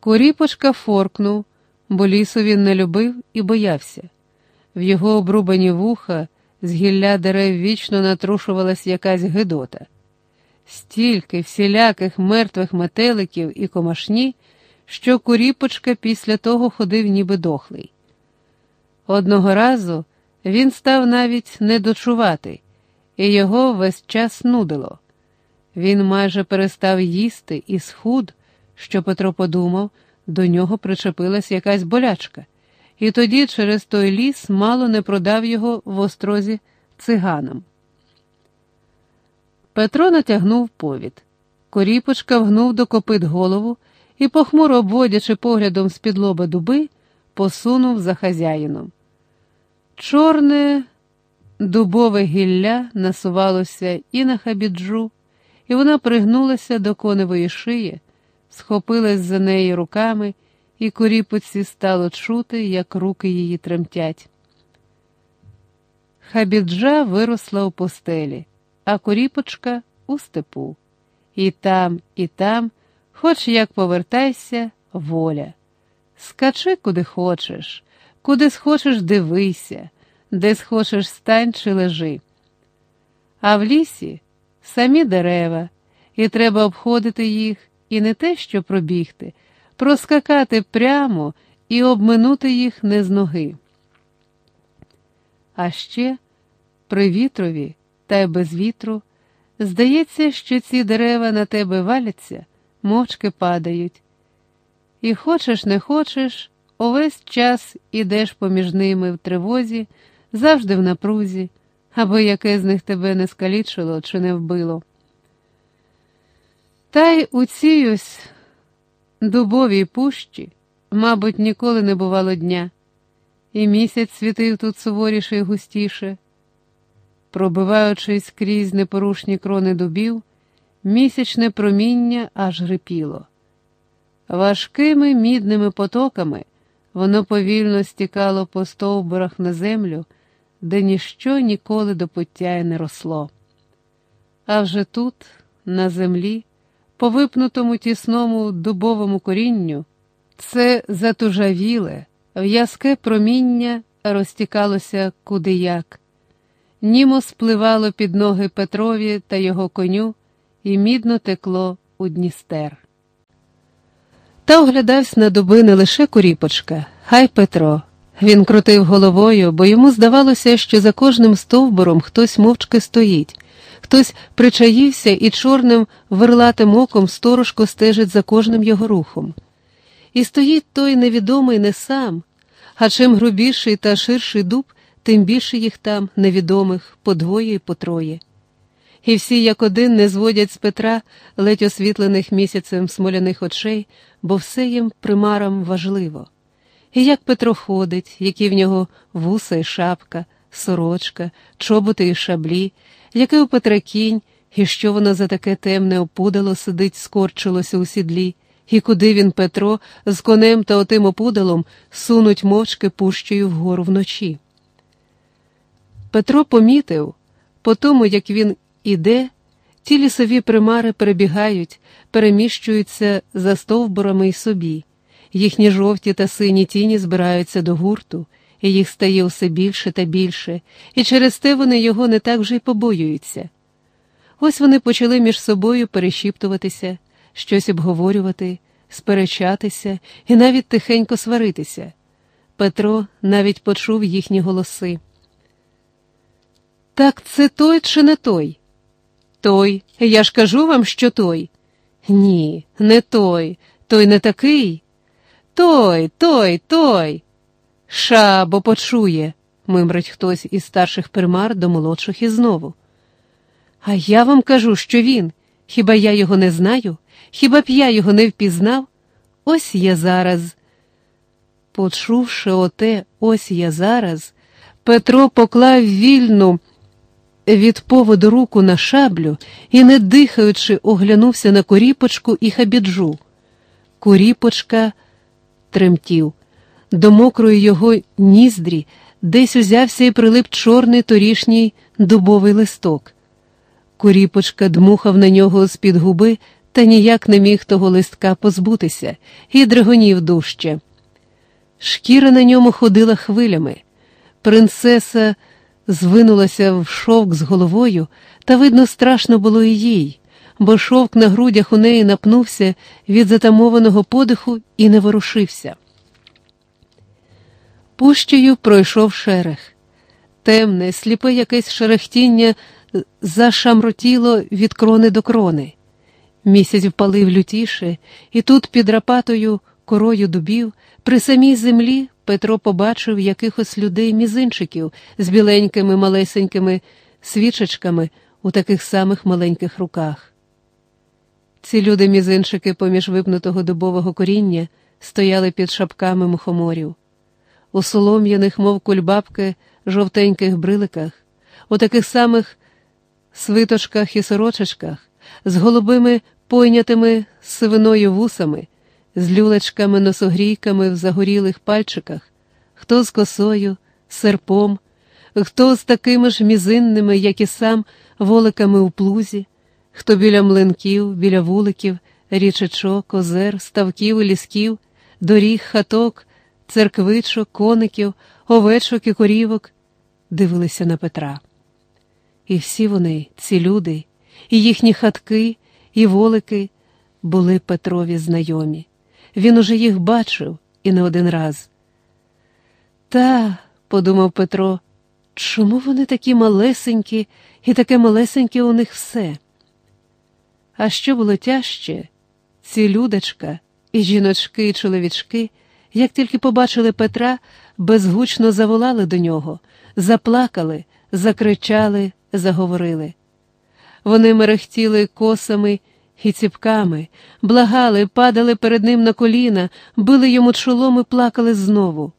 Коріпочка форкнув, бо лісу він не любив і боявся. В його обрубані вуха з гілля дерев вічно натрушувалась якась гидота. Стільки всіляких мертвих метеликів і комашні, що куріпочка після того ходив ніби дохлий. Одного разу він став навіть не дочувати, і його весь час нудило. Він майже перестав їсти і схуд, що Петро подумав, до нього причепилась якась болячка, і тоді через той ліс мало не продав його в острозі циганам. Петро натягнув повід. Коріпочка вгнув до копит голову і, похмуро обводячи поглядом з-під лоба дуби, посунув за хазяїном. Чорне дубове гілля насувалося і на хабіджу, і вона пригнулася до коневої шиї, схопилась за неї руками, і коріпоці стало чути, як руки її тремтять. Хабіджа виросла у постелі, а коріпочка у степу. І там, і там, хоч як повертайся, воля. Скачи, куди хочеш, куди схочеш дивися, де схочеш стань чи лежи. А в лісі самі дерева, і треба обходити їх, і не те, що пробігти, проскакати прямо і обминути їх не з ноги. А ще при вітрові та й без вітру здається, що ці дерева на тебе валяться, мовчки падають. І хочеш, не хочеш, увесь час ідеш поміж ними в тривозі, завжди в напрузі, аби яке з них тебе не скалічило чи не вбило. Та й у цій ось дубовій пущі, мабуть, ніколи не бувало дня, і місяць світив тут суворіше і густіше. Пробиваючись крізь непорушні крони дубів, місячне проміння аж грипіло. Важкими мідними потоками воно повільно стікало по стовбурах на землю, де ніщо ніколи до пуття й не росло. А вже тут, на землі, по випнутому тісному дубовому корінню, це затужавіле, в'язке проміння розтікалося куди як. Німо спливало під ноги Петрові та його коню і мідно текло у Дністер. Та оглядався на дуби не лише Куріпочка, хай Петро. Він крутив головою, бо йому здавалося, що за кожним стовбуром хтось мовчки стоїть, хтось причаївся і чорним верлатим оком сторожко стежить за кожним його рухом. І стоїть той невідомий не сам, а чим грубіший та ширший дуб, тим більше їх там, невідомих, по двоє і по троє. І всі, як один, не зводять з Петра ледь освітлених місяцем смоляних очей, бо все їм примарам важливо. І як Петро ходить, які в нього вуса і шапка, сорочка, чоботи і шаблі, який у Петра кінь, і що воно за таке темне опудало сидить, скорчилося у сідлі, і куди він, Петро, з конем та отим опудалом сунуть мовчки пущею вгору вночі. Петро помітив, по тому, як він іде, ті лісові примари перебігають, переміщуються за стовбурами й собі, їхні жовті та сині тіні збираються до гурту, і їх стає усе більше та більше, і через те вони його не так вже й побоюються. Ось вони почали між собою перешіптуватися, щось обговорювати, сперечатися і навіть тихенько сваритися. Петро навіть почув їхні голоси. Так це той чи не той? Той, я ж кажу вам, що той. Ні, не той, той не такий. Той, той, той. Ша, бо почує, мимрить хтось із старших примар до молодших і знову. А я вам кажу, що він. Хіба я його не знаю? Хіба б я його не впізнав? Ось я зараз. Почувши оте, ось я зараз, Петро поклав вільну від поводу руку на шаблю і, не дихаючи, оглянувся на коріпочку і хабіджу. Коріпочка тремтів. До мокрої його ніздрі десь узявся і прилип чорний торішній дубовий листок. Коріпочка дмухав на нього з-під губи та ніяк не міг того листка позбутися і дригонів дужче. Шкіра на ньому ходила хвилями. Принцеса звинулася в шовк з головою, та, видно, страшно було і їй, бо шовк на грудях у неї напнувся від затамованого подиху і не ворушився. Пущею пройшов шерех. Темне, сліпе якесь шерехтіння зашамротіло від крони до крони. Місяць впалив лютіше, і тут під рапатою корою дубів, при самій землі Петро побачив якихось людей мізинчиків з біленькими малесенькими свічечками у таких самих маленьких руках. Ці люди мізинчики поміж випнутого дубового коріння стояли під шапками мухоморів, у солом'яних, мов кульбабки, жовтеньких бриликах, у таких самих свиточках і сорочечках, з голубими пойнятими сивиною вусами, з люлечками носогрійками в загорілих пальчиках, хто з косою, серпом, хто з такими ж мізинними, як і сам, воликами у плузі, хто біля млинків, біля вуликів, річечок, озер, ставків і лісків, доріг, хаток, церквичок, коників, овечок і корівок, дивилися на Петра. І всі вони, ці люди, і їхні хатки, і волики були Петрові знайомі. Він уже їх бачив і не один раз. Та, подумав Петро, чому вони такі малесенькі і таке малесеньке у них все? А що було тяжче? Ці людочка, і жіночки, і чоловічки, як тільки побачили Петра, безгучно заволали до нього, заплакали, закричали, заговорили. Вони мерехтіли косами і ціпками, благали, падали перед ним на коліна, били йому чолом і плакали знову.